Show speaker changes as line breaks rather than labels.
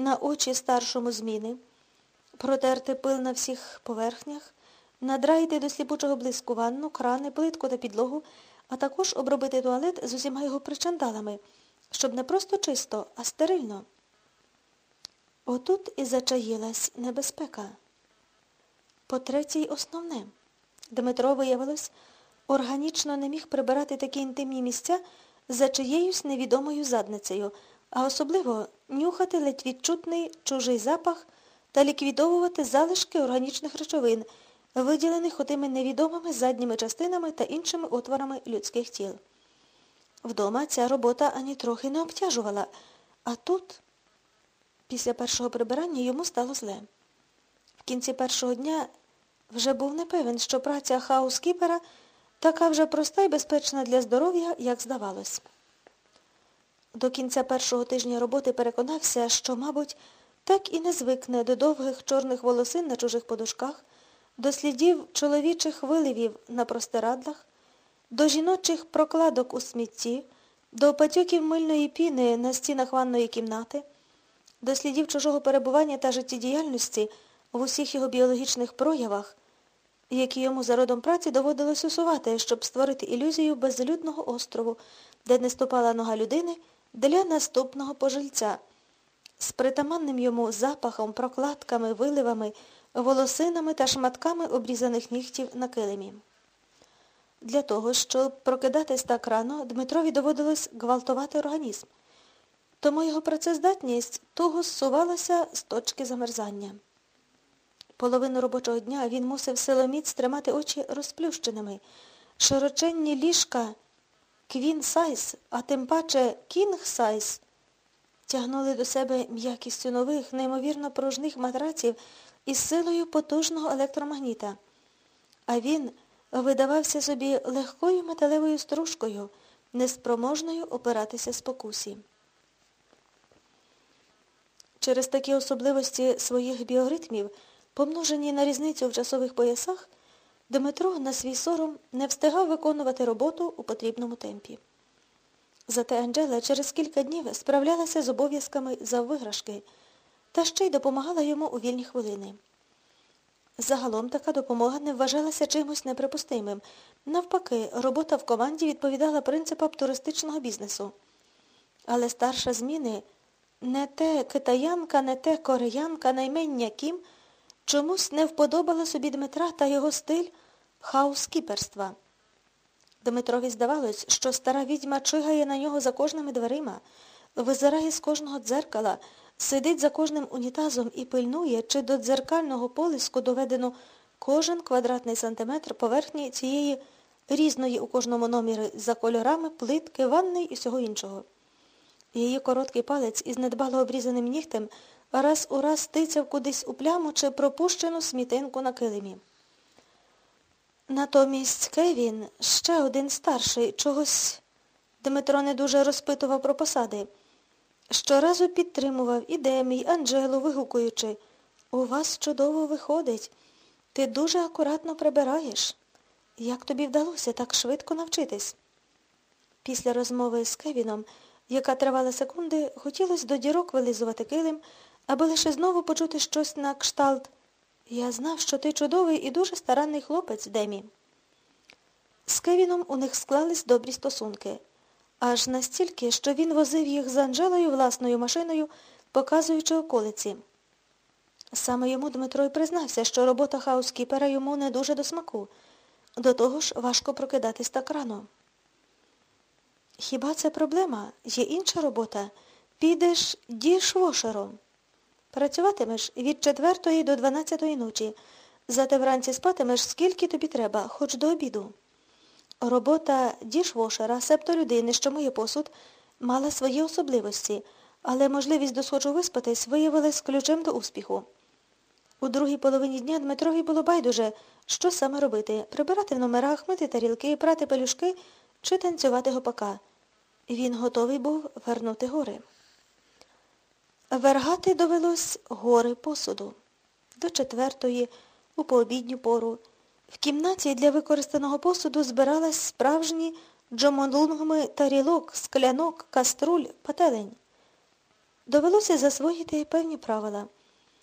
на очі старшому зміни, протерти пил на всіх поверхнях, надраїти до сліпучого блиску ванну, крани, плитку та підлогу, а також обробити туалет з усіма його причандалами, щоб не просто чисто, а стерильно. Отут і зачаїлась небезпека. По третій основне. Дмитро, виявилось, органічно не міг прибирати такі інтимні місця за чиєюсь невідомою задницею, а особливо нюхати ледь відчутний чужий запах та ліквідовувати залишки органічних речовин, виділених отими невідомими задніми частинами та іншими отворами людських тіл. Вдома ця робота ані трохи не обтяжувала, а тут, після першого прибирання, йому стало зле. В кінці першого дня вже був не певен, що праця хаускіпера така вже проста і безпечна для здоров'я, як здавалось. До кінця першого тижня роботи переконався, що, мабуть, так і не звикне до довгих чорних волосин на чужих подушках, до слідів чоловічих виливів на простирадлах, до жіночих прокладок у смітті, до патюків мильної піни на стінах ванної кімнати, до слідів чужого перебування та життєдіяльності в усіх його біологічних проявах, які йому за родом праці доводилось усувати, щоб створити ілюзію безлюдного острову, де не ступала нога людини для наступного пожильця, з притаманним йому запахом, прокладками, виливами, волосинами та шматками обрізаних нігтів на килимі. Для того, щоб прокидатись так рано, Дмитрові доводилось гвалтувати організм. Тому його працездатність туго зсувалася з точки замерзання. Половину робочого дня він мусив силоміць тримати очі розплющеними. Широченні ліжка квін сайз, а тим паче кінг сайз, тягнули до себе м'якістю нових, неймовірно пружних матраців із силою потужного електромагніта. А він видавався собі легкою металевою стружкою, неспроможною опиратися спокусі. Через такі особливості своїх біоритмів, помножені на різницю в часових поясах, Дмитро на свій сором не встигав виконувати роботу у потрібному темпі. Зате Анджела через кілька днів справлялася з обов'язками за виграшки та ще й допомагала йому у вільні хвилини. Загалом така допомога не вважалася чимось неприпустимим. Навпаки, робота в команді відповідала принципам туристичного бізнесу. Але старша зміни не те китаянка, не те кореянка, наймення Кім чомусь не вподобала собі Дмитра та його стиль хаускіперства. Дмитрові здавалось, що стара відьма чигає на нього за кожними дверима, визирає з кожного дзеркала, сидить за кожним унітазом і пильнує, чи до дзеркального полиску доведено кожен квадратний сантиметр поверхні цієї різної у кожному номері за кольорами, плитки, ванни і всього іншого. Її короткий палець із недбало обрізаним нігтем раз у раз тицяв кудись у пляму чи пропущену смітинку на килимі. Натомість Кевін, ще один старший, чогось Дмитро не дуже розпитував про посади. Щоразу підтримував і Демі, й Анджелу, вигукуючи, у вас чудово виходить. Ти дуже акуратно прибираєш. Як тобі вдалося так швидко навчитись? Після розмови з Кевіном, яка тривала секунди, хотілося до дірок вилизувати килим, аби лише знову почути щось на кшталт. Я знав, що ти чудовий і дуже старанний хлопець, Демі. З Кевіном у них склались добрі стосунки. Аж настільки, що він возив їх з Анжелою власною машиною, показуючи околиці. Саме йому Дмитро й признався, що робота хаускіпера йому не дуже до смаку. До того ж, важко прокидатись так рано. Хіба це проблема? Є інша робота. Підеш дішвошером. Працюватимеш від четвертої до дванадцятої ночі. Зате вранці спатимеш, скільки тобі треба, хоч до обіду. Робота дішвошера, септо людини, що миє посуд, мала свої особливості, але можливість досхочу виспатись виявилась ключем до успіху. У другій половині дня Дмитрові було байдуже, що саме робити прибирати в номерах, мити тарілки, прати пелюшки чи танцювати гопака. Він готовий був вернути гори. Вергати довелось гори посуду. До четвертої, у пообідню пору. В кімнаті для використаного посуду збиралась справжні джомолунгми тарілок, склянок, каструль, пателень. Довелося засвоїти певні правила.